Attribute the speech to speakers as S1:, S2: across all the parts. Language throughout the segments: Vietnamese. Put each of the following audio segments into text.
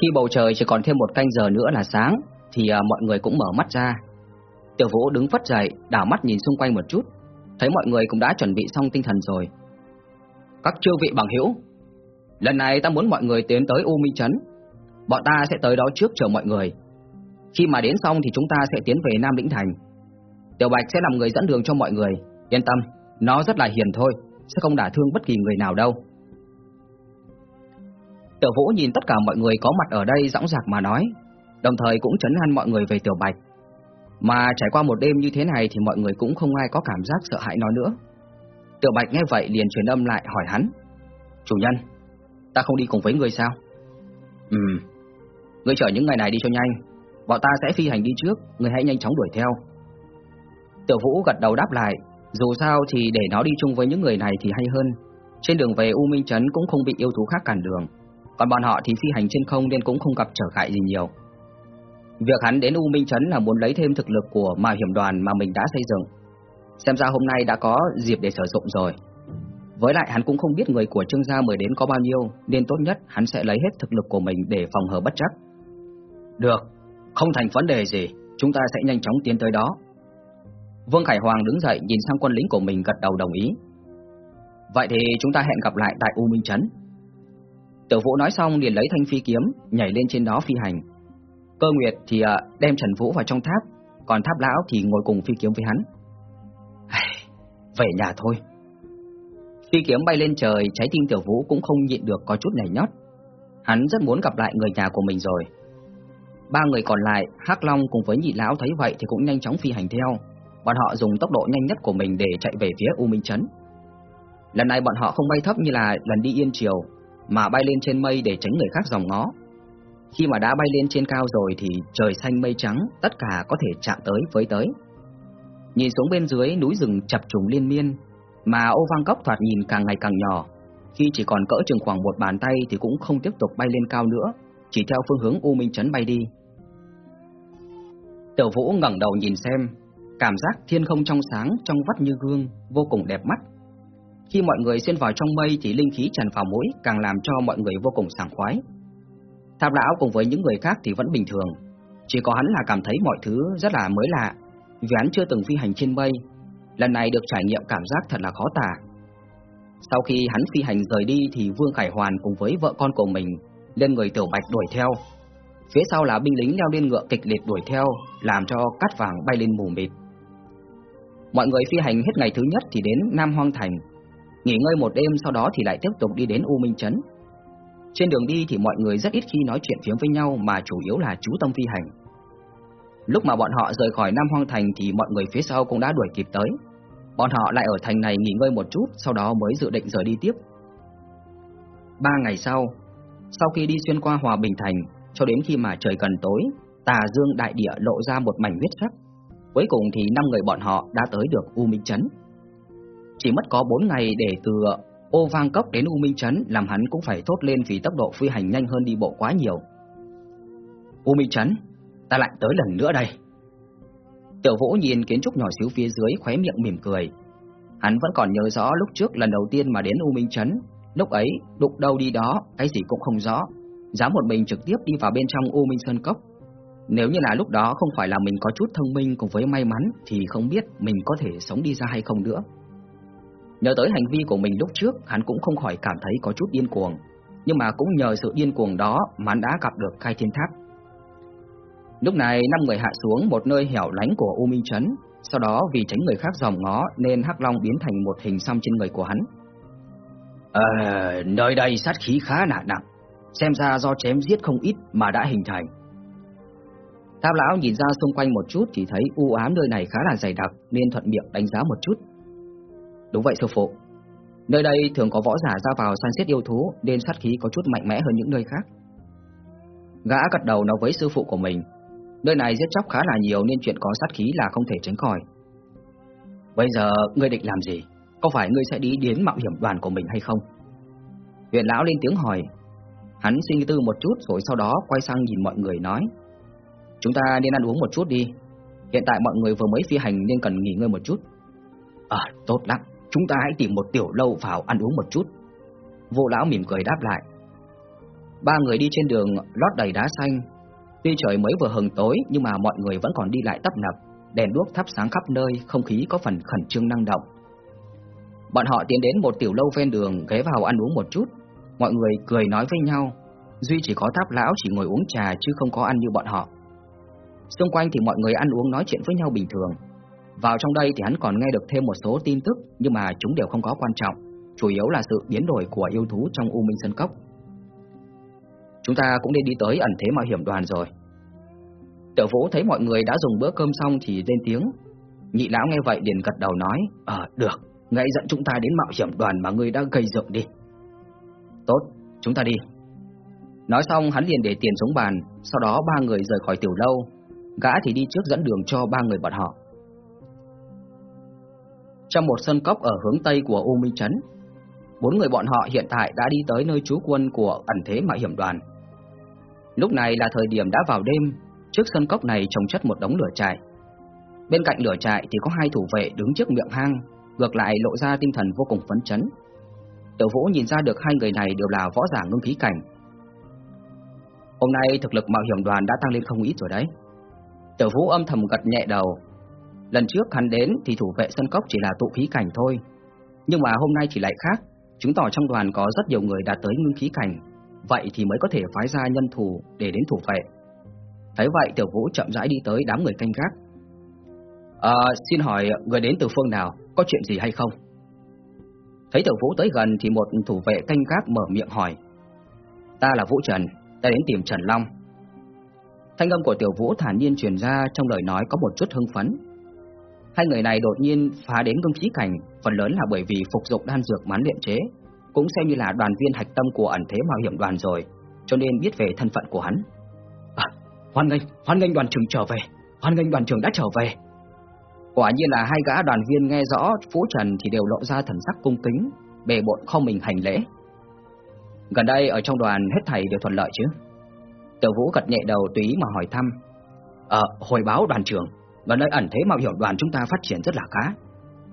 S1: Khi bầu trời chỉ còn thêm một canh giờ nữa là sáng, thì à, mọi người cũng mở mắt ra. Tiểu Vũ đứng phất dậy, đảo mắt nhìn xung quanh một chút, thấy mọi người cũng đã chuẩn bị xong tinh thần rồi. Các chư vị bằng hữu, lần này ta muốn mọi người tiến tới U Minh Trấn. Bọn ta sẽ tới đó trước chờ mọi người. Khi mà đến xong thì chúng ta sẽ tiến về Nam Lĩnh Thành. Tiểu Bạch sẽ làm người dẫn đường cho mọi người, yên tâm, nó rất là hiền thôi, sẽ không đả thương bất kỳ người nào đâu. Tiểu Vũ nhìn tất cả mọi người có mặt ở đây dõng dạc mà nói, đồng thời cũng chấn an mọi người về Tiểu Bạch. Mà trải qua một đêm như thế này thì mọi người cũng không ai có cảm giác sợ hãi nó nữa. Tiểu Bạch nghe vậy liền truyền âm lại hỏi hắn, Chủ nhân, ta không đi cùng với người sao? Ừm, ngươi chở những người này đi cho nhanh, bọn ta sẽ phi hành đi trước, người hãy nhanh chóng đuổi theo. Tiểu Vũ gật đầu đáp lại, dù sao thì để nó đi chung với những người này thì hay hơn. Trên đường về U Minh Trấn cũng không bị yêu thú khác cản đường, còn bọn họ thì phi hành trên không nên cũng không gặp trở ngại gì nhiều. Việc hắn đến U Minh Trấn là muốn lấy thêm thực lực của mà hiểm đoàn mà mình đã xây dựng. Xem ra hôm nay đã có dịp để sử dụng rồi. Với lại hắn cũng không biết người của Trương gia mời đến có bao nhiêu, nên tốt nhất hắn sẽ lấy hết thực lực của mình để phòng hờ bất chắc. Được, không thành vấn đề gì, chúng ta sẽ nhanh chóng tiến tới đó. Vương Khải Hoàng đứng dậy nhìn sang quân lính của mình gật đầu đồng ý. Vậy thì chúng ta hẹn gặp lại tại U Minh Trấn. Tiểu Vũ nói xong liền lấy thanh phi kiếm, nhảy lên trên đó phi hành. Cơ Nguyệt thì à, đem Trần Vũ vào trong tháp, còn Tháp Lão thì ngồi cùng phi kiếm với hắn. Về nhà thôi. Phi kiếm bay lên trời, trái tim Tiểu Vũ cũng không nhịn được có chút nhảy nhót. Hắn rất muốn gặp lại người nhà của mình rồi. Ba người còn lại, Hắc Long cùng với Nhị Lão thấy vậy thì cũng nhanh chóng phi hành theo. Bọn họ dùng tốc độ nhanh nhất của mình để chạy về phía U Minh Trấn. Lần này bọn họ không bay thấp như là lần đi Yên Triều, mà bay lên trên mây để tránh người khác dòng ngó. Khi mà đã bay lên trên cao rồi thì trời xanh mây trắng, tất cả có thể chạm tới với tới. Nhìn xuống bên dưới núi rừng chập trùng liên miên, mà ô vang cốc thoạt nhìn càng ngày càng nhỏ. Khi chỉ còn cỡ chừng khoảng một bàn tay thì cũng không tiếp tục bay lên cao nữa, chỉ theo phương hướng U Minh Trấn bay đi. Tiểu Vũ ngẩng đầu nhìn xem, cảm giác thiên không trong sáng, trong vắt như gương, vô cùng đẹp mắt. Khi mọi người xuyên vào trong mây thì linh khí tràn vào mũi càng làm cho mọi người vô cùng sảng khoái. Tháp lão cùng với những người khác thì vẫn bình thường, chỉ có hắn là cảm thấy mọi thứ rất là mới lạ, vì hắn chưa từng phi hành trên mây, lần này được trải nghiệm cảm giác thật là khó tả. Sau khi hắn phi hành rời đi thì Vương Khải Hoàn cùng với vợ con của mình lên người Tiểu Bạch đuổi theo. Phía sau là binh lính leo lên ngựa kịch liệt đuổi theo, làm cho cát vàng bay lên mù mịt. Mọi người phi hành hết ngày thứ nhất thì đến Nam Hoang Thành, nghỉ ngơi một đêm sau đó thì lại tiếp tục đi đến U Minh Trấn. Trên đường đi thì mọi người rất ít khi nói chuyện phiếm với nhau mà chủ yếu là chú tâm phi hành. Lúc mà bọn họ rời khỏi Nam Hoang Thành thì mọi người phía sau cũng đã đuổi kịp tới. Bọn họ lại ở thành này nghỉ ngơi một chút, sau đó mới dự định rời đi tiếp. Ba ngày sau, sau khi đi xuyên qua Hòa Bình Thành, cho đến khi mà trời gần tối, tà dương đại địa lộ ra một mảnh huyết sắc. Cuối cùng thì năm người bọn họ đã tới được U Minh Trấn. Chỉ mất có 4 ngày để từ ô vang cốc đến U Minh Trấn làm hắn cũng phải thốt lên vì tốc độ phi hành nhanh hơn đi bộ quá nhiều. U Minh Trấn, ta lại tới lần nữa đây. Tiểu Vũ nhìn kiến trúc nhỏ xíu phía dưới khóe miệng mỉm cười. Hắn vẫn còn nhớ rõ lúc trước lần đầu tiên mà đến U Minh Trấn, lúc ấy đụng đâu đi đó, cái gì cũng không rõ, dám một mình trực tiếp đi vào bên trong U Minh Sơn Cốc. Nếu như là lúc đó không phải là mình có chút thông minh cùng với may mắn thì không biết mình có thể sống đi ra hay không nữa. Nhớ tới hành vi của mình lúc trước, hắn cũng không khỏi cảm thấy có chút điên cuồng, nhưng mà cũng nhờ sự điên cuồng đó mà hắn đã gặp được Khai Thiên Tháp. Lúc này năm người hạ xuống một nơi hẻo lánh của U Minh Trấn, sau đó vì tránh người khác dòm ngó nên Hắc Long biến thành một hình xăm trên người của hắn. À, nơi đây sát khí khá nặng nặng, xem ra do chém giết không ít mà đã hình thành. Tháp lão nhìn ra xung quanh một chút thì thấy u ám nơi này khá là dày đặc nên thuận miệng đánh giá một chút. Đúng vậy sư phụ. Nơi đây thường có võ giả ra vào săn giết yêu thú nên sát khí có chút mạnh mẽ hơn những nơi khác. Gã gật đầu nói với sư phụ của mình, nơi này giết chóc khá là nhiều nên chuyện có sát khí là không thể tránh khỏi. Bây giờ ngươi định làm gì? Có phải ngươi sẽ đi đến mạo hiểm đoàn của mình hay không? Huyền lão lên tiếng hỏi. Hắn suy tư một chút rồi sau đó quay sang nhìn mọi người nói: "Chúng ta nên ăn uống một chút đi. Hiện tại mọi người vừa mới phi hành nên cần nghỉ ngơi một chút." "À, tốt lắm, chúng ta hãy tìm một tiểu lâu vào ăn uống một chút." Vô lão mỉm cười đáp lại. Ba người đi trên đường lót đầy đá xanh. Tuy trời mới vừa hừng tối nhưng mà mọi người vẫn còn đi lại tấp nập, đèn đuốc thắp sáng khắp nơi, không khí có phần khẩn trương năng động. Bọn họ tiến đến một tiểu lâu ven đường, ghé vào ăn uống một chút. Mọi người cười nói với nhau. Duy chỉ có tháp lão chỉ ngồi uống trà chứ không có ăn như bọn họ. Xung quanh thì mọi người ăn uống nói chuyện với nhau bình thường. Vào trong đây thì hắn còn nghe được thêm một số tin tức nhưng mà chúng đều không có quan trọng, chủ yếu là sự biến đổi của yêu thú trong U Minh Sơn Cốc. Chúng ta cũng nên đi tới ẩn thế mạo hiểm đoàn rồi. Tiểu Vũ thấy mọi người đã dùng bữa cơm xong thì lên tiếng. Nhị lão nghe vậy liền gật đầu nói, Ờ, được, ngay dẫn chúng ta đến mạo hiểm đoàn mà ngươi đã gây dựng đi. Tốt, chúng ta đi. Nói xong hắn liền để tiền xuống bàn, sau đó ba người rời khỏi tiểu lâu, gã thì đi trước dẫn đường cho ba người bọn họ. Trong một sân cốc ở hướng tây của U Minh Trấn, bốn người bọn họ hiện tại đã đi tới nơi trú quân của ẩn thế mạo hiểm đoàn. Lúc này là thời điểm đã vào đêm, trước sân cốc này trồng chất một đống lửa trại. Bên cạnh lửa trại thì có hai thủ vệ đứng trước miệng hang, ngược lại lộ ra tinh thần vô cùng phấn chấn. Tiểu Vũ nhìn ra được hai người này đều là võ giả ngưng khí cảnh. Hôm nay thực lực mạo hiểm đoàn đã tăng lên không ít rồi đấy. Tiểu Vũ âm thầm gật nhẹ đầu. Lần trước hắn đến thì thủ vệ sân cốc chỉ là tụ khí cảnh thôi, nhưng mà hôm nay thì lại khác, chứng tỏ trong đoàn có rất nhiều người đã tới ngưng khí cảnh, vậy thì mới có thể phái ra nhân thủ để đến thủ vệ. Thấy vậy Tiểu Vũ chậm rãi đi tới đám người canh gác. À, xin hỏi người đến từ phương nào, có chuyện gì hay không? Thấy Tiểu Vũ tới gần thì một thủ vệ canh gác mở miệng hỏi. Ta là Vũ Trần, ta đến tìm Trần Long. Thanh âm của Tiểu Vũ thản nhiên truyền ra trong lời nói có một chút hưng phấn. Hai người này đột nhiên phá đến ngưng khí cảnh, phần lớn là bởi vì phục dụng đan dược mán luyện chế, cũng xem như là đoàn viên hạch tâm của ẩn thế mạo hiểm đoàn rồi, cho nên biết về thân phận của hắn. À, hoan nghênh, hoan nghênh đoàn trưởng trở về, hoan nghênh đoàn trưởng đã trở về. Quả nhiên là hai gã đoàn viên nghe rõ Phú Trần thì đều lộ ra thần sắc cung kính, bề bộn không mình hành lễ. Gần đây ở trong đoàn hết thầy đều thuận lợi chứ? Tiểu Vũ gật nhẹ đầu tùy mà hỏi thăm. Ờ, hồi báo đoàn trưởng, gần đây ẩn thế mạo hiểm đoàn chúng ta phát triển rất là khá.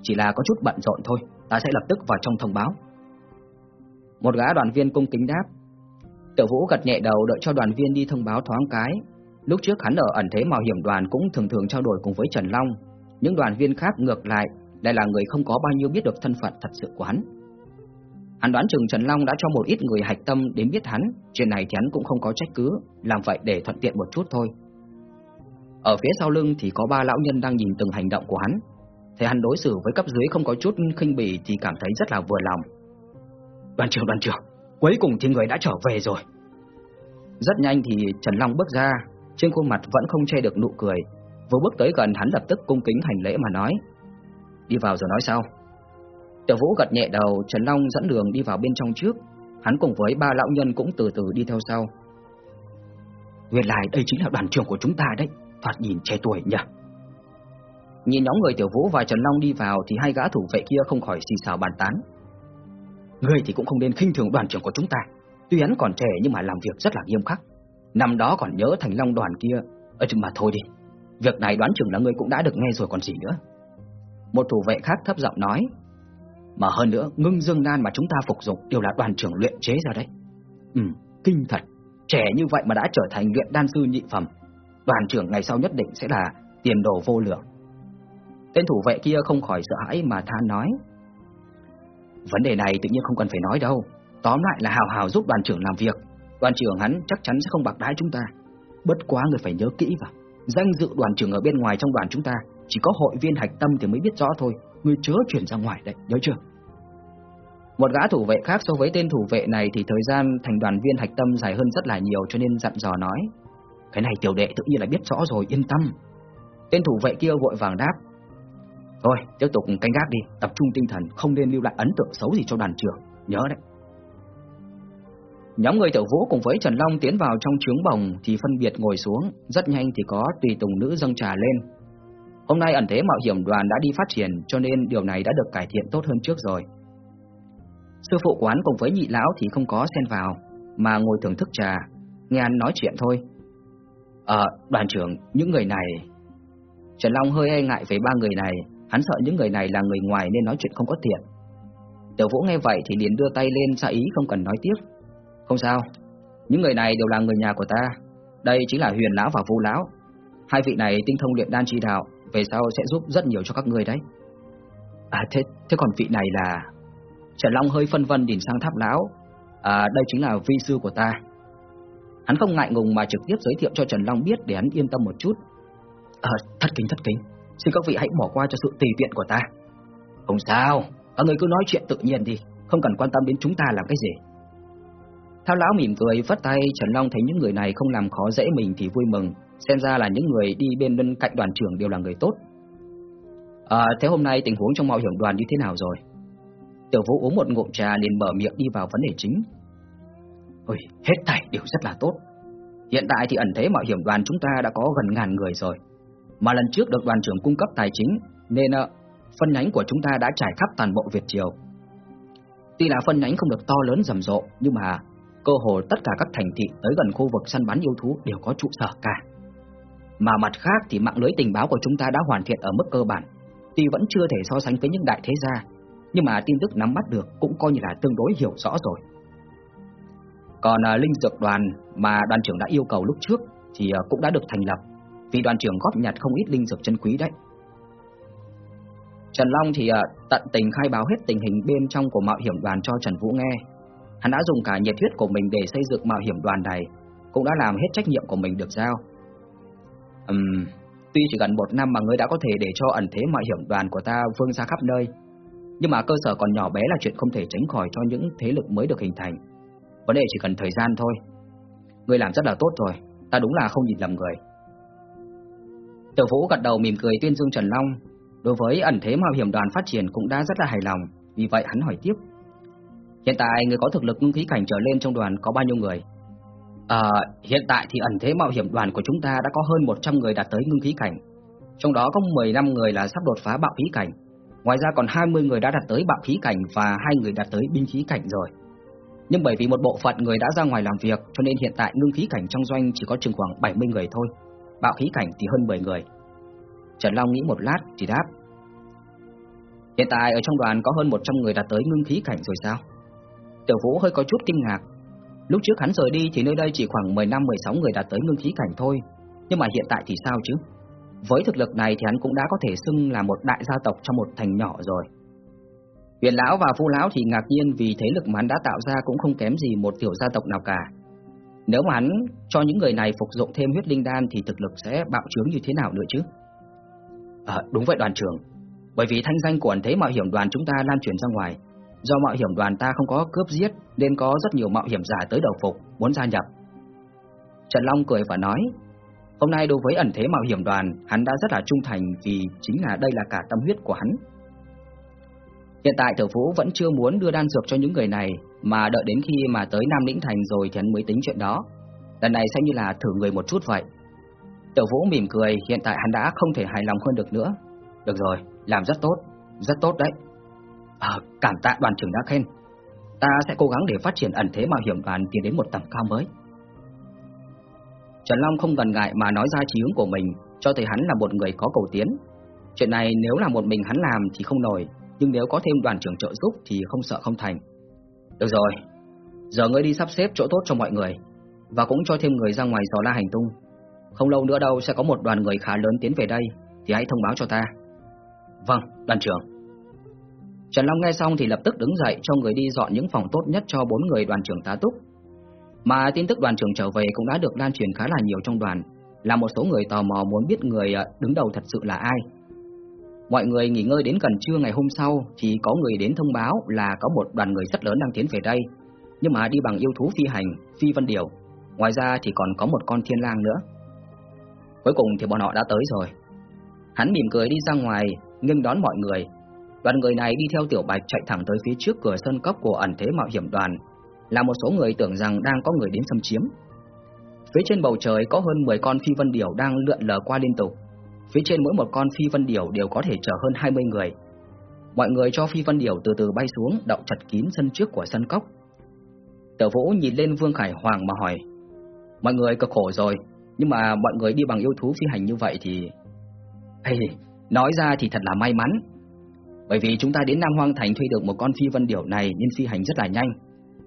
S1: Chỉ là có chút bận rộn thôi, ta sẽ lập tức vào trong thông báo. Một gã đoàn viên cung kính đáp. Tiểu Vũ gật nhẹ đầu đợi cho đoàn viên đi thông báo thoáng cái. Lúc trước hắn ở ẩn thế mạo hiểm đoàn cũng thường thường trao đổi cùng với Trần Long, những đoàn viên khác ngược lại lại là người không có bao nhiêu biết được thân phận thật sự của hắn. Hắn đoán chừng Trần Long đã cho một ít người hạch tâm đến biết hắn, chuyện này thì hắn cũng không có trách cứ, làm vậy để thuận tiện một chút thôi. Ở phía sau lưng thì có ba lão nhân đang nhìn từng hành động của hắn. Thấy hắn đối xử với cấp dưới không có chút khinh bỉ thì cảm thấy rất là vừa lòng. Đoàn trưởng, đoàn trưởng, cuối cùng thì người đã trở về rồi. Rất nhanh thì Trần Long bước ra, trên khuôn mặt vẫn không che được nụ cười. Vừa bước tới gần hắn lập tức cung kính hành lễ mà nói. Đi vào rồi nói sau. Tiểu Vũ gật nhẹ đầu, Trần Long dẫn đường đi vào bên trong trước, hắn cùng với ba lão nhân cũng từ từ đi theo sau. Nguyên lại đây chính là đoàn trưởng của chúng ta đấy, thoạt nhìn trẻ tuổi nhỉ. Nhìn nhóm người Tiểu Vũ và Trần Long đi vào thì hai gã thủ vệ kia không khỏi xì xào bàn tán. Người thì cũng không nên khinh thường đoàn trưởng của chúng ta, tuy hắn còn trẻ nhưng mà làm việc rất là nghiêm khắc. Năm đó còn nhớ thành Long đoàn kia, ở chừng mà thôi đi. Việc này đoán chừng là người cũng đã được nghe rồi còn gì nữa. Một thủ vệ khác thấp giọng nói, mà hơn nữa, ngưng dương đan mà chúng ta phục dụng đều là đoàn trưởng luyện chế ra đấy. Ừ, kinh thật. Trẻ như vậy mà đã trở thành luyện đan sư nhị phẩm. Đoàn trưởng ngày sau nhất định sẽ là tiền đồ vô lượng. Tên thủ vệ kia không khỏi sợ hãi mà than nói. Vấn đề này tự nhiên không cần phải nói đâu. Tóm lại là hào hào giúp đoàn trưởng làm việc. Đoàn trưởng hắn chắc chắn sẽ không bạc đái chúng ta. Bất quá người phải nhớ kỹ vào. Danh dự đoàn trưởng ở bên ngoài trong đoàn chúng ta chỉ có hội viên hạch tâm thì mới biết rõ thôi. Người chớ chuyển ra ngoài đấy, nhớ chưa? Một gã thủ vệ khác so với tên thủ vệ này thì thời gian thành đoàn viên hạch tâm dài hơn rất là nhiều cho nên dặn dò nói. Cái này tiểu đệ tự nhiên là biết rõ rồi, yên tâm. Tên thủ vệ kia vội vàng đáp. Thôi, tiếp tục canh gác đi, tập trung tinh thần, không nên lưu lại ấn tượng xấu gì cho đoàn trưởng, nhớ đấy. Nhóm người tiểu vũ cùng với Trần Long tiến vào trong trướng bồng thì phân biệt ngồi xuống, rất nhanh thì có tùy tùng nữ dâng trà lên. Hôm nay ẩn thế mạo hiểm đoàn đã đi phát triển cho nên điều này đã được cải thiện tốt hơn trước rồi. Sư phụ quán cùng với nhị lão thì không có xen vào, mà ngồi thưởng thức trà, nghe anh nói chuyện thôi. Ờ, đoàn trưởng, những người này... Trần Long hơi e ngại về ba người này, hắn sợ những người này là người ngoài nên nói chuyện không có tiện. Tiểu Vũ nghe vậy thì liền đưa tay lên ra ý không cần nói tiếp. Không sao, Những người này đều là người nhà của ta. Đây chính là Huyền lão và Vũ lão. Hai vị này tinh thông luyện đan chi đạo, về sau sẽ giúp rất nhiều cho các ngươi đấy. À thế thế còn vị này là Trần Long hơi phân vân nhìn sang Tháp lão. À đây chính là vi sư của ta. Hắn không ngại ngùng mà trực tiếp giới thiệu cho Trần Long biết để hắn yên tâm một chút. À, thất kính thất kính, xin các vị hãy bỏ qua cho sự tùy tiện của ta. Không sao, các người cứ nói chuyện tự nhiên đi, không cần quan tâm đến chúng ta làm cái gì. Thao lão mỉm cười vất tay, Trần Long thấy những người này không làm khó dễ mình thì vui mừng, xem ra là những người đi bên bên cạnh đoàn trưởng đều là người tốt. À, thế hôm nay tình huống trong mạo hiểm đoàn như thế nào rồi? Tiểu Vũ uống một ngụm trà liền mở miệng đi vào vấn đề chính. Ôi, hết thảy đều rất là tốt. Hiện tại thì ẩn thế mạo hiểm đoàn chúng ta đã có gần ngàn người rồi. Mà lần trước được đoàn trưởng cung cấp tài chính nên ờ, phân nhánh của chúng ta đã trải khắp toàn bộ Việt Triều. Tuy là phân nhánh không được to lớn rầm rộ nhưng mà cơ hồ tất cả các thành thị tới gần khu vực săn bắn yêu thú đều có trụ sở cả. Mà mặt khác thì mạng lưới tình báo của chúng ta đã hoàn thiện ở mức cơ bản, tuy vẫn chưa thể so sánh với những đại thế gia, nhưng mà tin tức nắm bắt được cũng coi như là tương đối hiểu rõ rồi. Còn à, linh dược đoàn mà đoàn trưởng đã yêu cầu lúc trước thì à, cũng đã được thành lập, vì đoàn trưởng góp nhặt không ít linh dược chân quý đấy. Trần Long thì à, tận tình khai báo hết tình hình bên trong của mạo hiểm đoàn cho Trần Vũ nghe. Hắn đã dùng cả nhiệt huyết của mình để xây dựng mạo hiểm đoàn này, cũng đã làm hết trách nhiệm của mình được giao. Uhm, tuy chỉ gần một năm mà ngươi đã có thể để cho ẩn thế mạo hiểm đoàn của ta vương ra khắp nơi, nhưng mà cơ sở còn nhỏ bé là chuyện không thể tránh khỏi cho những thế lực mới được hình thành. Vấn đề chỉ cần thời gian thôi. người làm rất là tốt rồi, ta đúng là không nhìn lầm người. Tiểu Vũ gật đầu mỉm cười tuyên dương Trần Long, đối với ẩn thế mạo hiểm đoàn phát triển cũng đã rất là hài lòng, vì vậy hắn hỏi tiếp. Hiện tại người có thực lực ngưng khí cảnh trở lên trong đoàn có bao nhiêu người? À, hiện tại thì ẩn thế mạo hiểm đoàn của chúng ta đã có hơn 100 người đạt tới ngưng khí cảnh. Trong đó có 15 người là sắp đột phá bạo khí cảnh. Ngoài ra còn 20 người đã đạt tới bạo khí cảnh và hai người đạt tới binh khí cảnh rồi. Nhưng bởi vì một bộ phận người đã ra ngoài làm việc, cho nên hiện tại ngưng khí cảnh trong doanh chỉ có chừng khoảng 70 người thôi. Bạo khí cảnh thì hơn 10 người. Trần Long nghĩ một lát thì đáp. Hiện tại ở trong đoàn có hơn 100 người đạt tới ngưng khí cảnh rồi sao? Tiểu Vũ hơi có chút kinh ngạc. Lúc trước hắn rời đi thì nơi đây chỉ khoảng 15-16 người đạt tới ngưng khí cảnh thôi. Nhưng mà hiện tại thì sao chứ? Với thực lực này thì hắn cũng đã có thể xưng là một đại gia tộc trong một thành nhỏ rồi. Huyền lão và Phu lão thì ngạc nhiên vì thế lực mà hắn đã tạo ra cũng không kém gì một tiểu gia tộc nào cả. Nếu mà hắn cho những người này phục dụng thêm huyết linh đan thì thực lực sẽ bạo trướng như thế nào nữa chứ? À, đúng vậy đoàn trưởng. Bởi vì thanh danh của ẩn thế mạo hiểm đoàn chúng ta lan truyền ra ngoài, do mạo hiểm đoàn ta không có cướp giết nên có rất nhiều mạo hiểm giả tới đầu phục muốn gia nhập. Trần Long cười và nói, hôm nay đối với ẩn thế mạo hiểm đoàn, hắn đã rất là trung thành vì chính là đây là cả tâm huyết của hắn. Hiện tại Tiểu Vũ vẫn chưa muốn đưa đan dược cho những người này, mà đợi đến khi mà tới Nam Lĩnh Thành rồi thì hắn mới tính chuyện đó. Lần này xem như là thử người một chút vậy. Tiểu Vũ mỉm cười, hiện tại hắn đã không thể hài lòng hơn được nữa. Được rồi, làm rất tốt, rất tốt đấy. À, cảm tạ đoàn trưởng đã khen. Ta sẽ cố gắng để phát triển ẩn thế mạo hiểm đoàn tiến đến một tầm cao mới. Trần Long không gần ngại mà nói ra chí hướng của mình, cho thấy hắn là một người có cầu tiến. Chuyện này nếu là một mình hắn làm thì không nổi, nhưng nếu có thêm đoàn trưởng trợ giúp thì không sợ không thành. Được rồi, giờ ngươi đi sắp xếp chỗ tốt cho mọi người, và cũng cho thêm người ra ngoài dò la hành tung. Không lâu nữa đâu sẽ có một đoàn người khá lớn tiến về đây, thì hãy thông báo cho ta. Vâng, đoàn trưởng. Trần Long nghe xong thì lập tức đứng dậy cho người đi dọn những phòng tốt nhất cho bốn người đoàn trưởng tá túc. Mà tin tức đoàn trưởng trở về cũng đã được lan truyền khá là nhiều trong đoàn, là một số người tò mò muốn biết người ờ, đứng đầu thật sự là ai. Mọi người nghỉ ngơi đến gần trưa ngày hôm sau thì có người đến thông báo là có một đoàn người rất lớn đang tiến về đây, nhưng mà đi bằng yêu thú phi hành, phi vân điểu. Ngoài ra thì còn có một con thiên lang nữa. Cuối cùng thì bọn họ đã tới rồi. Hắn mỉm cười đi ra ngoài, nghênh đón mọi người. Đoàn người này đi theo Tiểu Bạch chạy thẳng tới phía trước cửa sân cốc của ẩn thế mạo hiểm đoàn, là một số người tưởng rằng đang có người đến xâm chiếm. Phía trên bầu trời có hơn 10 con phi vân điểu đang lượn lờ qua liên tục. Phía trên mỗi một con phi vân điểu đều có thể chở hơn 20 người. Mọi người cho phi vân điểu từ từ bay xuống, đậu chặt kín sân trước của sân cốc. Tiểu Vũ nhìn lên Vương Khải Hoàng mà hỏi: "Mọi người cực khổ rồi, nhưng mà mọi người đi bằng yêu thú phi hành như vậy thì hey, nói ra thì thật là may mắn. Bởi vì chúng ta đến Nam Hoang Thành thuê được một con phi vân điểu này nên phi hành rất là nhanh,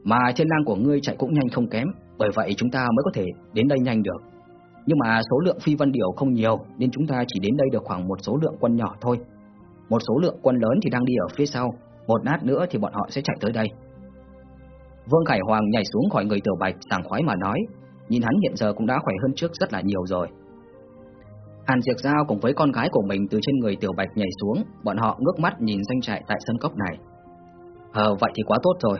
S1: mà chân năng của ngươi chạy cũng nhanh không kém, Bởi vậy chúng ta mới có thể đến đây nhanh được. Nhưng mà số lượng phi vân điểu không nhiều nên chúng ta chỉ đến đây được khoảng một số lượng quân nhỏ thôi. Một số lượng quân lớn thì đang đi ở phía sau, một lát nữa thì bọn họ sẽ chạy tới đây. Vương Khải Hoàng nhảy xuống khỏi người Tiểu Bạch sảng khoái mà nói, nhìn hắn hiện giờ cũng đã khỏe hơn trước rất là nhiều rồi. Hàn Diệp Giao cùng với con gái của mình từ trên người Tiểu Bạch nhảy xuống, bọn họ ngước mắt nhìn danh trại tại sân cốc này. Ờ, vậy thì quá tốt rồi.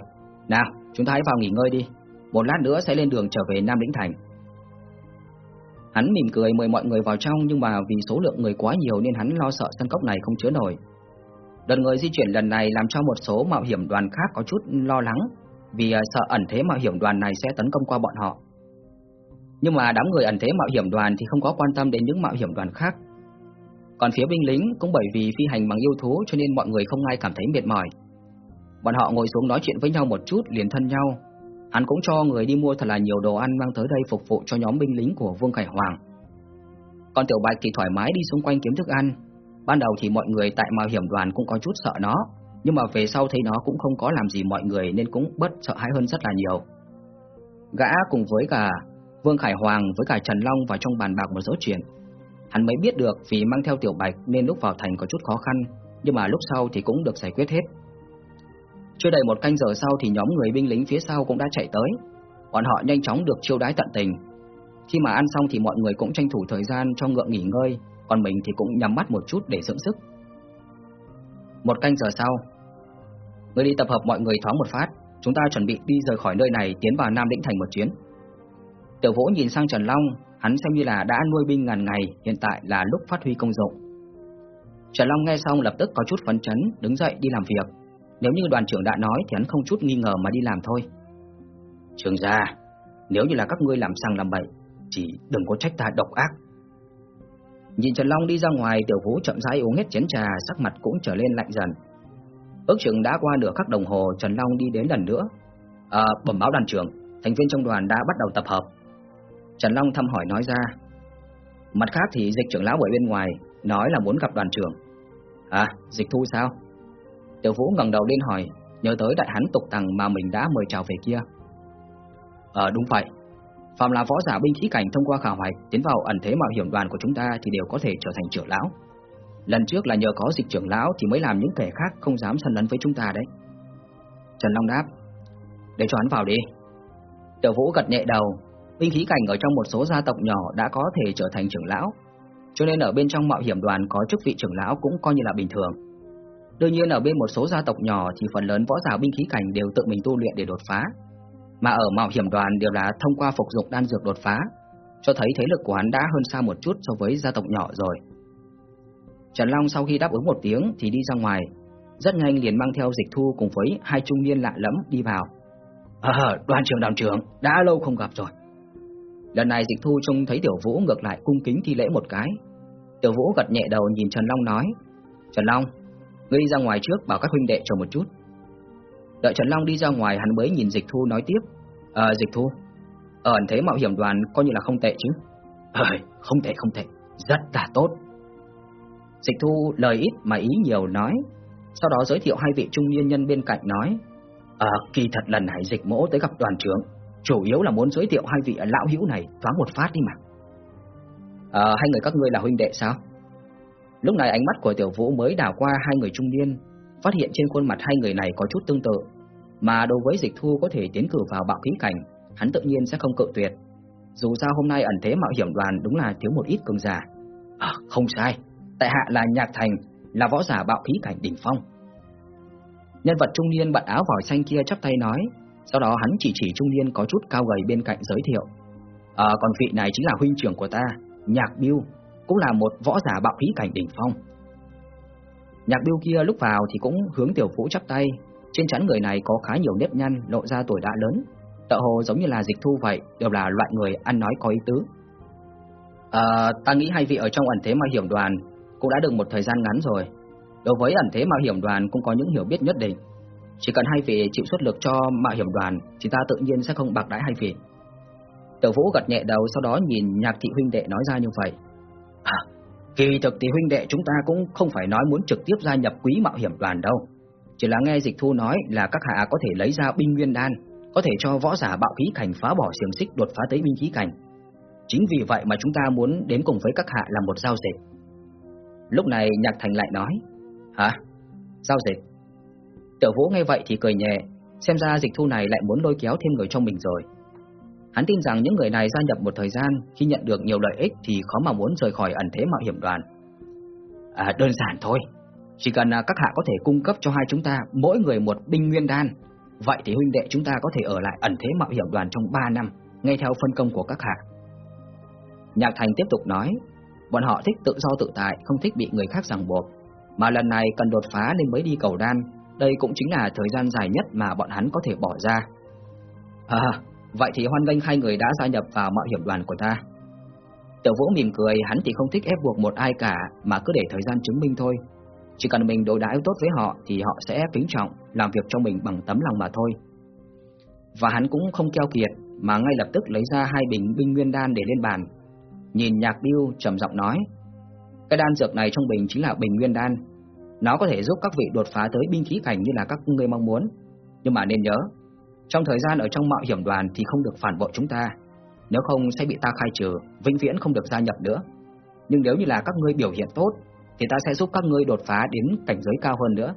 S1: Nào, chúng ta hãy vào nghỉ ngơi đi. Một lát nữa sẽ lên đường trở về Nam Lĩnh Thành. Hắn mỉm cười mời mọi người vào trong, nhưng mà vì số lượng người quá nhiều nên hắn lo sợ sân cốc này không chứa nổi. Đợt người di chuyển lần này làm cho một số mạo hiểm đoàn khác có chút lo lắng, vì à, sợ ẩn thế mạo hiểm đoàn này sẽ tấn công qua bọn họ. Nhưng mà đám người ẩn thế mạo hiểm đoàn thì không có quan tâm đến những mạo hiểm đoàn khác. Còn phía binh lính cũng bởi vì phi hành bằng yêu thú cho nên mọi người không ai cảm thấy mệt mỏi. Bọn họ ngồi xuống nói chuyện với nhau một chút, liền thân nhau. Hắn cũng cho người đi mua thật là nhiều đồ ăn mang tới đây phục vụ cho nhóm binh lính của Vương Khải Hoàng. Còn Tiểu Bạch thì thoải mái đi xung quanh kiếm thức ăn. Ban đầu thì mọi người tại mạo hiểm đoàn cũng có chút sợ nó, nhưng mà về sau thấy nó cũng không có làm gì mọi người nên cũng bất sợ hãi hơn rất là nhiều. Gã cùng với cả Vương Khải Hoàng với cả Trần Long vào trong bàn bạc một số chuyện. Hắn mới biết được vì mang theo Tiểu Bạch nên lúc vào thành có chút khó khăn, nhưng mà lúc sau thì cũng được giải quyết hết. Chưa đầy một canh giờ sau thì nhóm người binh lính phía sau cũng đã chạy tới. Bọn họ nhanh chóng được chiêu đái tận tình. Khi mà ăn xong thì mọi người cũng tranh thủ thời gian cho ngựa nghỉ ngơi, còn mình thì cũng nhắm mắt một chút để dưỡng sức. Một canh giờ sau, người đi tập hợp mọi người thoáng một phát, chúng ta chuẩn bị đi rời khỏi nơi này tiến vào Nam Định Thành một chuyến. Tiểu Vũ nhìn sang Trần Long, hắn xem như là đã nuôi binh ngàn ngày, hiện tại là lúc phát huy công dụng. Trần Long nghe xong lập tức có chút phấn chấn, đứng dậy đi làm việc. Nếu như đoàn trưởng đã nói thì hắn không chút nghi ngờ mà đi làm thôi. Trường gia, nếu như là các ngươi làm sang làm bậy, chỉ đừng có trách ta độc ác. Nhìn Trần Long đi ra ngoài, Tiểu Vũ chậm rãi uống hết chén trà, sắc mặt cũng trở lên lạnh dần. Ước chừng đã qua nửa khắc đồng hồ, Trần Long đi đến lần nữa. À, bẩm báo đoàn trưởng, thành viên trong đoàn đã bắt đầu tập hợp. Trần Long thăm hỏi nói ra. Mặt khác thì dịch trưởng lão ở bên ngoài nói là muốn gặp đoàn trưởng. À, dịch thu sao? Tiểu Vũ ngẩng đầu lên hỏi, nhớ tới đại hắn tục tằng mà mình đã mời chào về kia. Ờ đúng vậy. Phạm là võ giả binh khí cảnh thông qua khảo hạch tiến vào ẩn thế mạo hiểm đoàn của chúng ta thì đều có thể trở thành trưởng lão. Lần trước là nhờ có dịch trưởng lão thì mới làm những kẻ khác không dám săn lấn với chúng ta đấy. Trần Long đáp, để cho hắn vào đi. Tiểu Vũ gật nhẹ đầu, binh khí cảnh ở trong một số gia tộc nhỏ đã có thể trở thành trưởng lão, cho nên ở bên trong mạo hiểm đoàn có chức vị trưởng lão cũng coi như là bình thường. Đương nhiên ở bên một số gia tộc nhỏ thì phần lớn võ giả binh khí cảnh đều tự mình tu luyện để đột phá, mà ở mạo hiểm đoàn đều là thông qua phục dụng đan dược đột phá, cho thấy thế lực của hắn đã hơn xa một chút so với gia tộc nhỏ rồi. Trần Long sau khi đáp ứng một tiếng thì đi ra ngoài, rất nhanh liền mang theo dịch thu cùng với hai trung niên lạ lẫm đi vào. À, đoàn trưởng đoàn trưởng, đã lâu không gặp rồi. Lần này dịch thu trông thấy Tiểu Vũ ngược lại cung kính thi lễ một cái. Tiểu Vũ gật nhẹ đầu nhìn Trần Long nói, Trần Long, ngươi đi ra ngoài trước bảo các huynh đệ chờ một chút. Đợi Trần Long đi ra ngoài hắn mới nhìn dịch thu nói tiếp, À, dịch thu, ở ẩn thế mạo hiểm đoàn coi như là không tệ chứ. Ờ, không tệ không tệ, rất là tốt. Dịch thu lời ít mà ý nhiều nói, sau đó giới thiệu hai vị trung niên nhân bên cạnh nói, À, kỳ thật lần này dịch mỗ tới gặp đoàn trưởng, chủ yếu là muốn giới thiệu hai vị lão hữu này thoáng một phát đi mà. À, hai người các ngươi là huynh đệ sao? Lúc này ánh mắt của Tiểu Vũ mới đảo qua hai người trung niên, phát hiện trên khuôn mặt hai người này có chút tương tự, mà đối với Dịch Thu có thể tiến cử vào bạo khí cảnh, hắn tự nhiên sẽ không cự tuyệt. Dù sao hôm nay ẩn thế mạo hiểm đoàn đúng là thiếu một ít cường giả. À, không sai, tại hạ là Nhạc Thành, là võ giả bạo khí cảnh đỉnh phong. Nhân vật trung niên bận áo vòi xanh kia chắp tay nói, sau đó hắn chỉ chỉ trung niên có chút cao gầy bên cạnh giới thiệu. À, còn vị này chính là huynh trưởng của ta, Nhạc Biêu, cũng là một võ giả bạo khí cảnh đỉnh phong. Nhạc Biêu kia lúc vào thì cũng hướng Tiểu Vũ chắp tay, trên trán người này có khá nhiều nếp nhăn lộ ra tuổi đã lớn, tợ hồ giống như là dịch thu vậy, đều là loại người ăn nói có ý tứ. À, ta nghĩ hai vị ở trong ẩn thế mạo hiểm đoàn cũng đã được một thời gian ngắn rồi. Đối với ẩn thế mạo hiểm đoàn cũng có những hiểu biết nhất định. Chỉ cần hai vị chịu xuất lực cho mạo hiểm đoàn thì ta tự nhiên sẽ không bạc đãi hai vị. Tiểu Vũ gật nhẹ đầu sau đó nhìn nhạc thị huynh đệ nói ra như vậy. À, kỳ thực thì huynh đệ chúng ta cũng không phải nói muốn trực tiếp gia nhập quý mạo hiểm đoàn đâu. Chỉ là nghe dịch thu nói là các hạ có thể lấy ra binh nguyên đan, có thể cho võ giả bạo khí cảnh phá bỏ xiềng xích đột phá tới binh khí cảnh. Chính vì vậy mà chúng ta muốn đến cùng với các hạ làm một giao dịch. Lúc này Nhạc Thành lại nói, hả? Giao dịch? Tiểu Vũ nghe vậy thì cười nhẹ, xem ra dịch thu này lại muốn lôi kéo thêm người trong mình rồi. Hắn tin rằng những người này gia nhập một thời gian khi nhận được nhiều lợi ích thì khó mà muốn rời khỏi ẩn thế mạo hiểm đoàn. À, đơn giản thôi, chỉ cần à, các hạ có thể cung cấp cho hai chúng ta mỗi người một binh nguyên đan, vậy thì huynh đệ chúng ta có thể ở lại ẩn thế mạo hiểm đoàn trong 3 năm, ngay theo phân công của các hạ. Nhạc Thành tiếp tục nói, bọn họ thích tự do tự tại, không thích bị người khác ràng buộc, mà lần này cần đột phá nên mới đi cầu đan, đây cũng chính là thời gian dài nhất mà bọn hắn có thể bỏ ra. À, vậy thì hoan nghênh hai người đã gia nhập vào mạo hiểm đoàn của ta. Tiểu Vũ mỉm cười, hắn thì không thích ép buộc một ai cả mà cứ để thời gian chứng minh thôi. Chỉ cần mình đối đãi tốt với họ thì họ sẽ kính trọng, làm việc cho mình bằng tấm lòng mà thôi. Và hắn cũng không keo kiệt mà ngay lập tức lấy ra hai bình binh nguyên đan để lên bàn. Nhìn Nhạc Điêu trầm giọng nói: "Cái đan dược này trong bình chính là bình nguyên đan, nó có thể giúp các vị đột phá tới binh khí cảnh như là các ngươi mong muốn. Nhưng mà nên nhớ, trong thời gian ở trong mạo hiểm đoàn thì không được phản bội chúng ta, nếu không sẽ bị ta khai trừ, vĩnh viễn không được gia nhập nữa. Nhưng nếu như là các ngươi biểu hiện tốt, thì ta sẽ giúp các ngươi đột phá đến cảnh giới cao hơn nữa.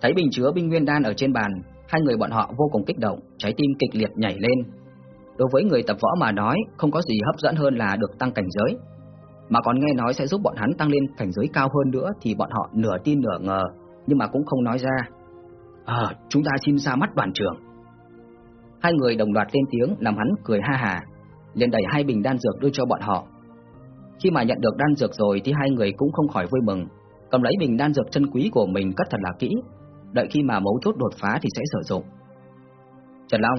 S1: Thấy bình chứa binh nguyên đan ở trên bàn, hai người bọn họ vô cùng kích động, trái tim kịch liệt nhảy lên. Đối với người tập võ mà nói, không có gì hấp dẫn hơn là được tăng cảnh giới. Mà còn nghe nói sẽ giúp bọn hắn tăng lên cảnh giới cao hơn nữa thì bọn họ nửa tin nửa ngờ, nhưng mà cũng không nói ra. "À, chúng ta xin ra mắt đoàn trưởng. Hai người đồng loạt lên tiếng làm hắn cười ha hà, liền đẩy hai bình đan dược đưa cho bọn họ. Khi mà nhận được đan dược rồi thì hai người cũng không khỏi vui mừng, cầm lấy bình đan dược chân quý của mình cất thật là kỹ, đợi khi mà mấu chốt đột phá thì sẽ sử dụng. Trần Long,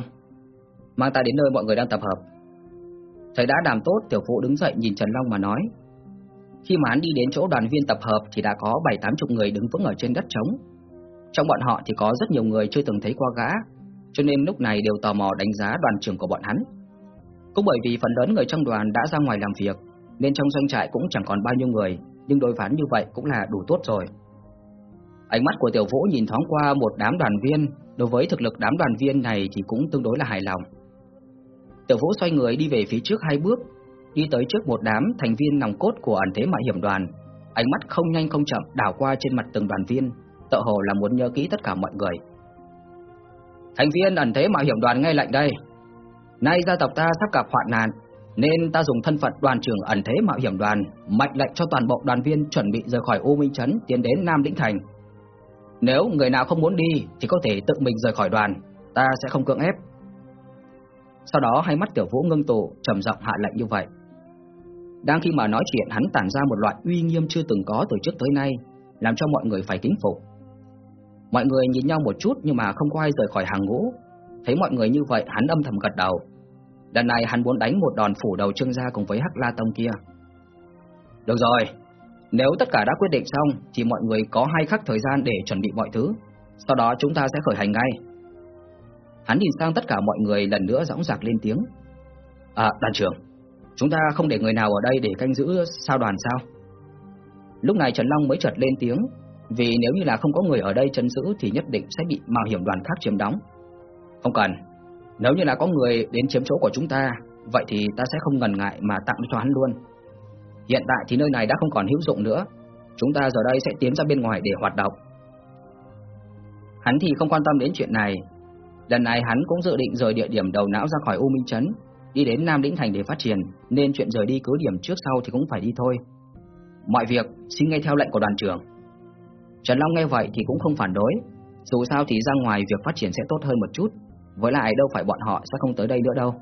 S1: mang ta đến nơi mọi người đang tập hợp. Thấy đã làm tốt, tiểu phụ đứng dậy nhìn Trần Long mà nói. Khi mà hắn đi đến chỗ đoàn viên tập hợp thì đã có bảy tám chục người đứng vững ở trên đất trống. Trong bọn họ thì có rất nhiều người chưa từng thấy qua gã, cho nên lúc này đều tò mò đánh giá đoàn trưởng của bọn hắn. Cũng bởi vì phần lớn người trong đoàn đã ra ngoài làm việc, nên trong doanh trại cũng chẳng còn bao nhiêu người, nhưng đối phán như vậy cũng là đủ tốt rồi. Ánh mắt của Tiểu Vũ nhìn thoáng qua một đám đoàn viên, đối với thực lực đám đoàn viên này thì cũng tương đối là hài lòng. Tiểu Vũ xoay người đi về phía trước hai bước, đi tới trước một đám thành viên nòng cốt của ẩn thế mạo hiểm đoàn, ánh mắt không nhanh không chậm đảo qua trên mặt từng đoàn viên, tựa hồ là muốn nhớ kỹ tất cả mọi người. Thành viên ẩn thế mạo hiểm đoàn nghe lệnh đây. Nay gia tộc ta sắp gặp hoạn nạn, nên ta dùng thân phận đoàn trưởng ẩn thế mạo hiểm đoàn, mệnh lệnh cho toàn bộ đoàn viên chuẩn bị rời khỏi U Minh Trấn tiến đến Nam Lĩnh Thành. Nếu người nào không muốn đi thì có thể tự mình rời khỏi đoàn, ta sẽ không cưỡng ép. Sau đó hai mắt Tiểu Vũ ngưng tụ, trầm giọng hạ lệnh như vậy. Đang khi mà nói chuyện hắn tản ra một loại uy nghiêm chưa từng có từ trước tới nay, làm cho mọi người phải kính phục. Mọi người nhìn nhau một chút nhưng mà không có ai rời khỏi hàng ngũ. Thấy mọi người như vậy hắn âm thầm gật đầu. Lần này hắn muốn đánh một đòn phủ đầu trương gia cùng với Hắc La Tông kia. Được rồi, nếu tất cả đã quyết định xong thì mọi người có hai khắc thời gian để chuẩn bị mọi thứ. Sau đó chúng ta sẽ khởi hành ngay. Hắn nhìn sang tất cả mọi người lần nữa dõng dạc lên tiếng. À, đoàn trưởng, chúng ta không để người nào ở đây để canh giữ sao đoàn sao? Lúc này Trần Long mới chợt lên tiếng, vì nếu như là không có người ở đây chân giữ thì nhất định sẽ bị mạo hiểm đoàn khác chiếm đóng. Không cần, nếu như là có người đến chiếm chỗ của chúng ta, vậy thì ta sẽ không ngần ngại mà tặng cho hắn luôn. Hiện tại thì nơi này đã không còn hữu dụng nữa, chúng ta giờ đây sẽ tiến ra bên ngoài để hoạt động. Hắn thì không quan tâm đến chuyện này, lần này hắn cũng dự định rời địa điểm đầu não ra khỏi U Minh Trấn, đi đến Nam Lĩnh Thành để phát triển, nên chuyện rời đi cứ điểm trước sau thì cũng phải đi thôi. Mọi việc xin nghe theo lệnh của đoàn trưởng. Trần Long nghe vậy thì cũng không phản đối, dù sao thì ra ngoài việc phát triển sẽ tốt hơn một chút, với lại đâu phải bọn họ sẽ không tới đây nữa đâu.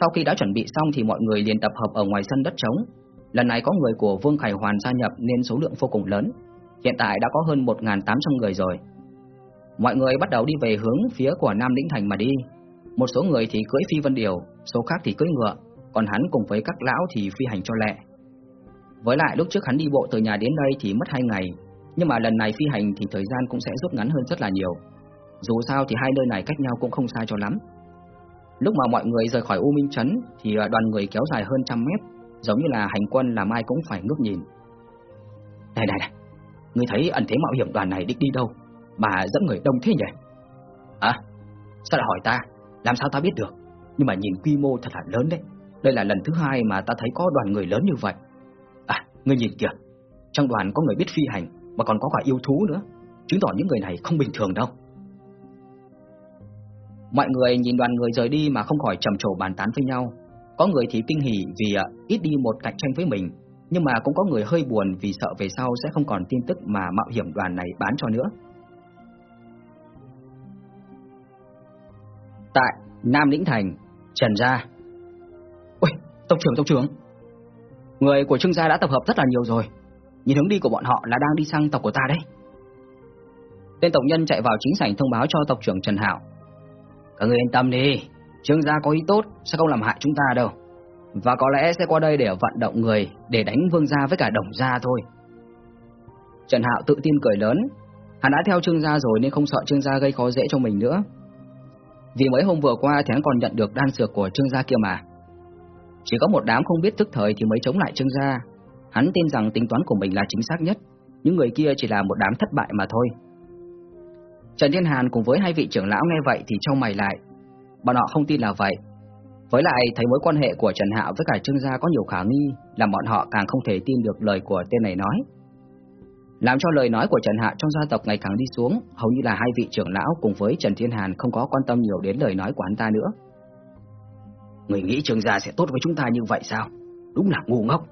S1: Sau khi đã chuẩn bị xong thì mọi người liền tập hợp ở ngoài sân đất trống. Lần này có người của Vương Khải Hoàn gia nhập nên số lượng vô cùng lớn. Hiện tại đã có hơn 1.800 người rồi. Mọi người bắt đầu đi về hướng phía của Nam Lĩnh Thành mà đi. Một số người thì cưỡi phi vân điều, số khác thì cưỡi ngựa, còn hắn cùng với các lão thì phi hành cho lẹ. Với lại lúc trước hắn đi bộ từ nhà đến đây thì mất hai ngày, nhưng mà lần này phi hành thì thời gian cũng sẽ rút ngắn hơn rất là nhiều. Dù sao thì hai nơi này cách nhau cũng không xa cho lắm. Lúc mà mọi người rời khỏi U Minh Trấn thì à, đoàn người kéo dài hơn trăm mét, giống như là hành quân làm ai cũng phải ngước nhìn. Này này này, người thấy ẩn thế mạo hiểm đoàn này định đi đâu mà dẫn người đông thế nhỉ? À, Sao lại hỏi ta? Làm sao ta biết được? Nhưng mà nhìn quy mô thật là lớn đấy. Đây là lần thứ hai mà ta thấy có đoàn người lớn như vậy. À, ngươi nhìn kìa, trong đoàn có người biết phi hành, mà còn có cả yêu thú nữa. Chứng tỏ những người này không bình thường đâu. Mọi người nhìn đoàn người rời đi mà không khỏi trầm trồ bàn tán với nhau. Có người thì kinh hỉ vì à, ít đi một cạnh tranh với mình, nhưng mà cũng có người hơi buồn vì sợ về sau sẽ không còn tin tức mà mạo hiểm đoàn này bán cho nữa. Tại Nam Lĩnh Thành, Trần Gia. Ôi, tộc trưởng, tộc trưởng. Người của Trương gia đã tập hợp rất là nhiều rồi. Nhìn hướng đi của bọn họ là đang đi sang tộc của ta đấy. Tên tổng nhân chạy vào chính sảnh thông báo cho tộc trưởng Trần Hạo. Các người yên tâm đi, Trương gia có ý tốt, sẽ không làm hại chúng ta đâu. Và có lẽ sẽ qua đây để vận động người để đánh vương gia với cả đồng gia thôi. Trần Hạo tự tin cười lớn, hắn đã theo Trương gia rồi nên không sợ Trương gia gây khó dễ cho mình nữa. Vì mấy hôm vừa qua thì hắn còn nhận được đan dược của Trương gia kia mà. Chỉ có một đám không biết thức thời thì mới chống lại Trương gia. Hắn tin rằng tính toán của mình là chính xác nhất, những người kia chỉ là một đám thất bại mà thôi. Trần Thiên Hàn cùng với hai vị trưởng lão nghe vậy thì trao mày lại. Bọn họ không tin là vậy. Với lại thấy mối quan hệ của Trần Hạo với cả Trương gia có nhiều khả nghi, làm bọn họ càng không thể tin được lời của tên này nói. Làm cho lời nói của Trần Hạo trong gia tộc ngày càng đi xuống, hầu như là hai vị trưởng lão cùng với Trần Thiên Hàn không có quan tâm nhiều đến lời nói của hắn ta nữa. Người nghĩ Trương gia sẽ tốt với chúng ta như vậy sao? Đúng là ngu ngốc.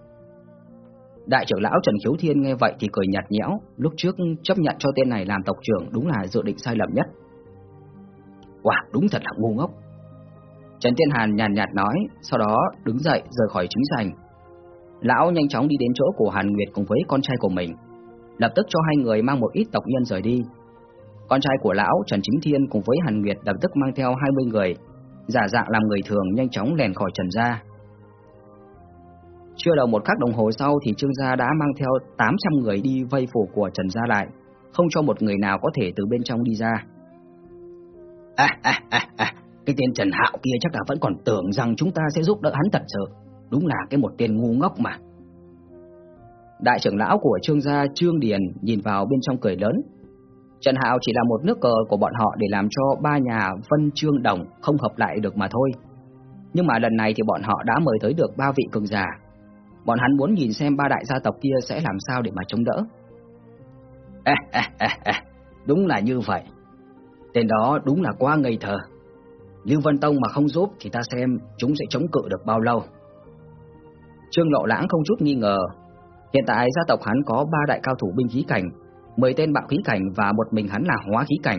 S1: Đại trưởng lão Trần Khiếu Thiên nghe vậy thì cười nhạt nhẽo, lúc trước chấp nhận cho tên này làm tộc trưởng đúng là dự định sai lầm nhất. Wow, đúng thật là ngu ngốc. Trần Thiên Hàn nhàn nhạt nói, sau đó đứng dậy rời khỏi chính sảnh. Lão nhanh chóng đi đến chỗ của Hàn Nguyệt cùng với con trai của mình, lập tức cho hai người mang một ít tộc nhân rời đi. Con trai của lão Trần Chính Thiên cùng với Hàn Nguyệt lập tức mang theo 20 người, giả dạng làm người thường nhanh chóng lèn khỏi Trần gia. Chưa đầu một khắc đồng hồ sau thì Trương gia đã mang theo 800 người đi vây phủ của Trần gia lại, không cho một người nào có thể từ bên trong đi ra. À, à, à, à, cái tên Trần Hạo kia chắc là vẫn còn tưởng rằng chúng ta sẽ giúp đỡ hắn thật sự. Đúng là cái một tên ngu ngốc mà. Đại trưởng lão của Trương gia Trương Điền nhìn vào bên trong cười lớn. Trần Hạo chỉ là một nước cờ của bọn họ để làm cho ba nhà Vân Trương Đồng không hợp lại được mà thôi. Nhưng mà lần này thì bọn họ đã mời tới được ba vị cường giả Bọn hắn muốn nhìn xem ba đại gia tộc kia sẽ làm sao để mà chống đỡ. À, à, à, à, đúng là như vậy. Tên đó đúng là quá ngây thơ. Lưu Vân Tông mà không giúp thì ta xem chúng sẽ chống cự được bao lâu. Trương Lộ Lãng không chút nghi ngờ. Hiện tại gia tộc hắn có ba đại cao thủ binh khí cảnh, 10 tên bạo khí cảnh và một mình hắn là hóa khí cảnh.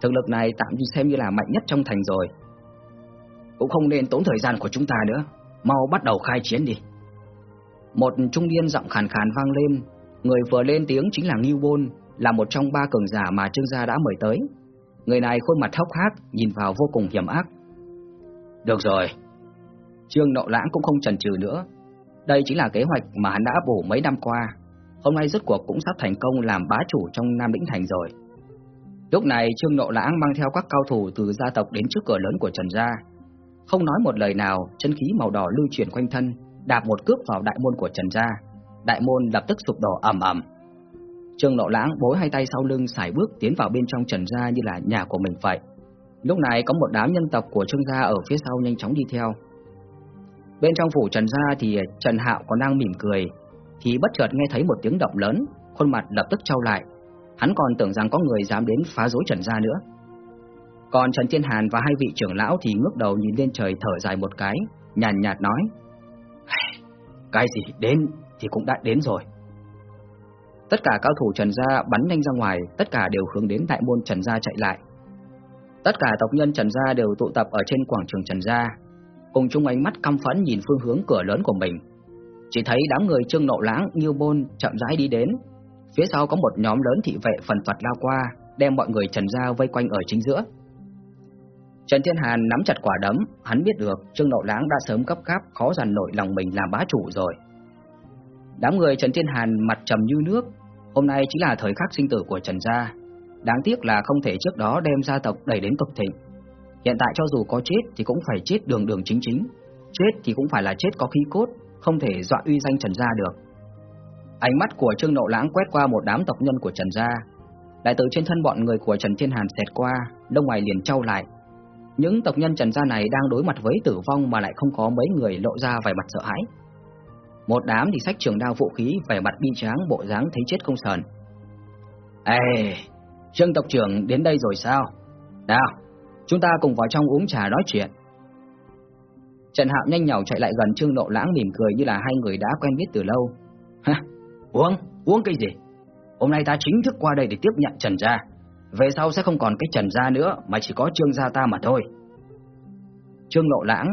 S1: Thực lực này tạm như xem như là mạnh nhất trong thành rồi. Cũng không nên tốn thời gian của chúng ta nữa, mau bắt đầu khai chiến đi. Một trung niên giọng khàn khàn vang lên, người vừa lên tiếng chính là Ngưu Bôn, là một trong ba cường giả mà Trương gia đã mời tới. Người này khuôn mặt hốc hác, nhìn vào vô cùng hiểm ác. Được rồi. Trương Nộ Lãng cũng không chần chừ nữa. Đây chính là kế hoạch mà hắn đã bổ mấy năm qua. Hôm nay rốt cuộc cũng sắp thành công làm bá chủ trong Nam Lĩnh Thành rồi. Lúc này Trương Nộ Lãng mang theo các cao thủ từ gia tộc đến trước cửa lớn của Trần gia. Không nói một lời nào, chân khí màu đỏ lưu chuyển quanh thân, đạp một cước vào đại môn của Trần gia, đại môn lập tức sụp đổ ầm ầm. Trương Lộ Lãng bối hai tay sau lưng xài bước tiến vào bên trong Trần gia như là nhà của mình vậy. Lúc này có một đám nhân tộc của Trương gia ở phía sau nhanh chóng đi theo. Bên trong phủ Trần gia thì Trần Hạo còn đang mỉm cười, thì bất chợt nghe thấy một tiếng động lớn, khuôn mặt lập tức trao lại. Hắn còn tưởng rằng có người dám đến phá rối Trần gia nữa. Còn Trần Thiên Hàn và hai vị trưởng lão thì ngước đầu nhìn lên trời thở dài một cái, nhàn nhạt nói: cái gì đến thì cũng đã đến rồi. Tất cả cao thủ Trần Gia bắn nhanh ra ngoài, tất cả đều hướng đến đại môn Trần Gia chạy lại. Tất cả tộc nhân Trần Gia đều tụ tập ở trên quảng trường Trần Gia, cùng chung ánh mắt căm phẫn nhìn phương hướng cửa lớn của mình. Chỉ thấy đám người Trương Nộ Lãng, như Bôn chậm rãi đi đến. Phía sau có một nhóm lớn thị vệ phần phật lao qua, đem mọi người Trần Gia vây quanh ở chính giữa. Trần Thiên Hàn nắm chặt quả đấm, hắn biết được Trương Đậu Lãng đã sớm cấp gáp khó dằn nổi lòng mình làm bá chủ rồi. Đám người Trần Thiên Hàn mặt trầm như nước, hôm nay chính là thời khắc sinh tử của Trần gia. Đáng tiếc là không thể trước đó đem gia tộc đẩy đến cực thịnh. Hiện tại cho dù có chết thì cũng phải chết đường đường chính chính, chết thì cũng phải là chết có khí cốt, không thể dọa uy danh Trần gia được. Ánh mắt của Trương Nậu Lãng quét qua một đám tộc nhân của Trần gia. Lại từ trên thân bọn người của Trần Thiên Hàn xẹt qua, lông mày liền trao lại. Những tộc nhân Trần gia này đang đối mặt với tử vong mà lại không có mấy người lộ ra vẻ mặt sợ hãi. Một đám thì sách trường đao vũ khí, vẻ mặt bi tráng, bộ dáng thấy chết không sờn. Ê, Trương tộc trưởng đến đây rồi sao? Nào, chúng ta cùng vào trong uống trà nói chuyện. Trần Hạo nhanh nhảu chạy lại gần Trương Nộ Lãng mỉm cười như là hai người đã quen biết từ lâu. Ha, uống, uống cái gì? Hôm nay ta chính thức qua đây để tiếp nhận Trần gia. Về sau sẽ không còn cái Trần gia nữa mà chỉ có Trương gia ta mà thôi. Trương Nộ Lãng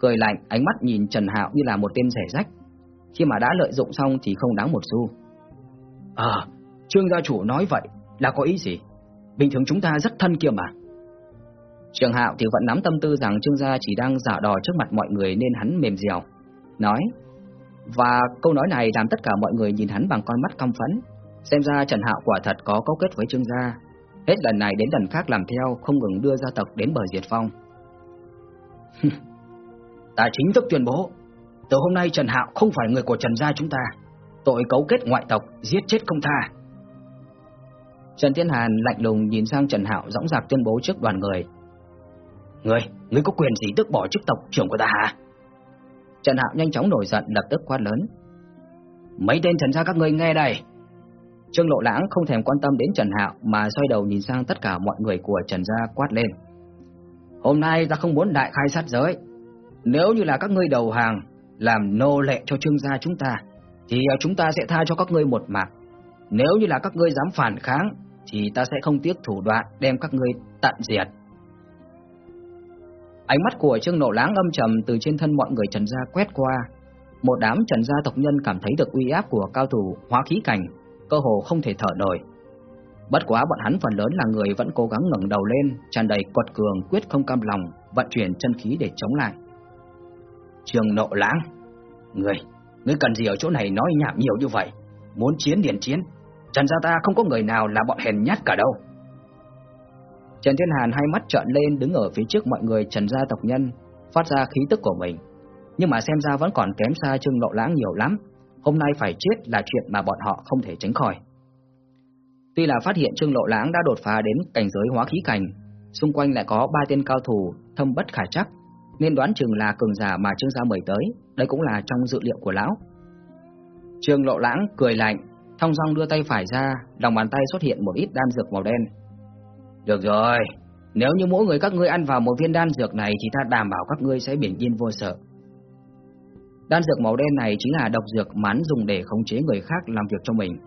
S1: cười lạnh, ánh mắt nhìn Trần Hạo như là một tên rẻ rách. Khi mà đã lợi dụng xong thì không đáng một xu. À, Trương gia chủ nói vậy là có ý gì? Bình thường chúng ta rất thân kia mà. Trường Hạo thì vẫn nắm tâm tư rằng Trương gia chỉ đang giả đò trước mặt mọi người nên hắn mềm dẻo, nói. Và câu nói này làm tất cả mọi người nhìn hắn bằng con mắt căm phẫn. Xem ra Trần Hạo quả thật có cấu kết với Trương gia. Hết lần này đến lần khác làm theo, không ngừng đưa gia tộc đến bờ diệt vong. ta chính thức tuyên bố, từ hôm nay Trần Hạo không phải người của Trần gia chúng ta. Tội cấu kết ngoại tộc, giết chết không tha. Trần Thiên Hàn lạnh lùng nhìn sang Trần Hạo dõng dạc tuyên bố trước đoàn người. Ngươi, ngươi có quyền gì tước bỏ chức tộc trưởng của ta hả? Trần Hạo nhanh chóng nổi giận lập tức quát lớn. Mấy tên Trần gia các ngươi nghe đây. Trương Lộ Lãng không thèm quan tâm đến Trần Hạo mà xoay đầu nhìn sang tất cả mọi người của Trần gia quát lên. Hôm nay ta không muốn đại khai sát giới. Nếu như là các ngươi đầu hàng, làm nô lệ cho Trương gia chúng ta, thì à, chúng ta sẽ tha cho các ngươi một mạng. Nếu như là các ngươi dám phản kháng, thì ta sẽ không tiếc thủ đoạn đem các ngươi tận diệt. Ánh mắt của Trương Nộ Láng âm trầm từ trên thân mọi người Trần gia quét qua. Một đám Trần gia tộc nhân cảm thấy được uy áp của cao thủ hóa khí cảnh, cơ hồ không thể thở nổi. Bất quá bọn hắn phần lớn là người vẫn cố gắng ngẩng đầu lên, tràn đầy quật cường quyết không cam lòng, vận chuyển chân khí để chống lại. Trương Nộ Lãng, người, ngươi cần gì ở chỗ này nói nhảm nhiều như vậy? Muốn chiến liền chiến, Trần gia ta không có người nào là bọn hèn nhát cả đâu. Trần Thiên Hàn hai mắt trợn lên đứng ở phía trước mọi người Trần gia tộc nhân, phát ra khí tức của mình. Nhưng mà xem ra vẫn còn kém xa Trương Lộ Lãng nhiều lắm. Hôm nay phải chết là chuyện mà bọn họ không thể tránh khỏi. Tuy là phát hiện Trương Lộ Lãng đã đột phá đến cảnh giới hóa khí cảnh, xung quanh lại có ba tên cao thủ thâm bất khả chắc, nên đoán chừng là cường giả mà Trương gia mời tới, đây cũng là trong dự liệu của lão. Trương Lộ Lãng cười lạnh, thong dong đưa tay phải ra, lòng bàn tay xuất hiện một ít đan dược màu đen. Được rồi, nếu như mỗi người các ngươi ăn vào một viên đan dược này thì ta đảm bảo các ngươi sẽ bình yên vô sợ. Đan dược màu đen này chính là độc dược mà hắn dùng để khống chế người khác làm việc cho mình.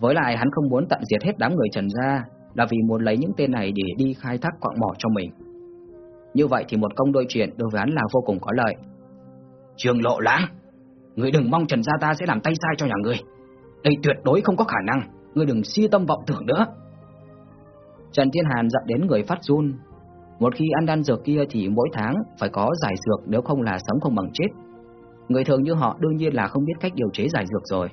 S1: Với lại hắn không muốn tận diệt hết đám người Trần gia là vì muốn lấy những tên này để đi khai thác quạng mỏ cho mình. Như vậy thì một công đôi chuyện đối với hắn là vô cùng có lợi. Trường Lộ Lãng, ngươi đừng mong Trần gia ta sẽ làm tay sai cho nhà ngươi. Đây tuyệt đối không có khả năng, ngươi đừng si tâm vọng tưởng nữa. Trần Thiên Hàn dặn đến người phát run. Một khi ăn đan dược kia thì mỗi tháng phải có giải dược nếu không là sống không bằng chết. Người thường như họ đương nhiên là không biết cách điều chế giải dược rồi.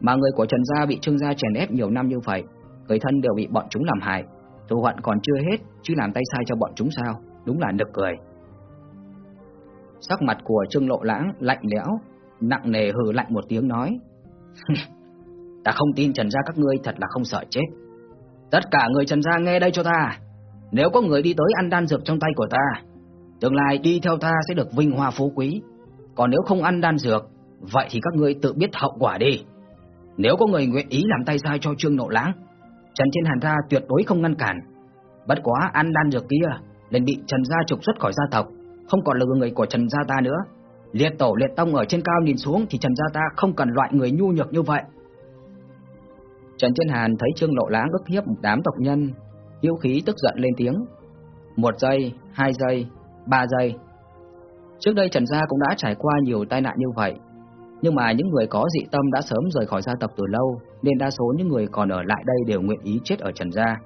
S1: Mà người của Trần Gia bị Trương Gia chèn ép nhiều năm như vậy, người thân đều bị bọn chúng làm hại. Thù hận còn chưa hết, chứ làm tay sai cho bọn chúng sao, đúng là nực cười. Sắc mặt của Trương Lộ Lãng lạnh lẽo, nặng nề hừ lạnh một tiếng nói. ta không tin Trần Gia các ngươi thật là không sợ chết. Tất cả người Trần gia nghe đây cho ta. Nếu có người đi tới ăn đan dược trong tay của ta, tương lai đi theo ta sẽ được vinh hoa phú quý. Còn nếu không ăn đan dược, vậy thì các ngươi tự biết hậu quả đi. Nếu có người nguyện ý làm tay sai cho Trương Nộ Lãng, Trần Thiên Hàn ra tuyệt đối không ngăn cản. Bất quá ăn đan dược kia, liền bị Trần gia trục xuất khỏi gia tộc, không còn là người của Trần gia ta nữa. Liệt tổ liệt tông ở trên cao nhìn xuống thì Trần gia ta không cần loại người nhu nhược như vậy. Trần Thiên Hàn thấy Trương Lộ lãng ức hiếp một đám tộc nhân, hiếu khí tức giận lên tiếng. Một giây, hai giây, ba giây. Trước đây Trần Gia cũng đã trải qua nhiều tai nạn như vậy, nhưng mà những người có dị tâm đã sớm rời khỏi gia tộc từ lâu, nên đa số những người còn ở lại đây đều nguyện ý chết ở Trần Gia.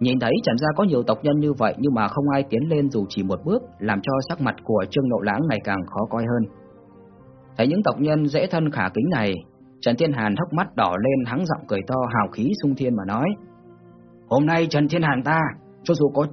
S1: Nhìn thấy Trần Gia có nhiều tộc nhân như vậy nhưng mà không ai tiến lên dù chỉ một bước, làm cho sắc mặt của Trương Nộ Lãng ngày càng khó coi hơn. Thấy những tộc nhân dễ thân khả kính này, Trần Thiên Hàn hốc mắt đỏ lên hắng giọng cười to hào khí sung thiên mà nói Hôm nay Trần Thiên Hàn ta, cho dù có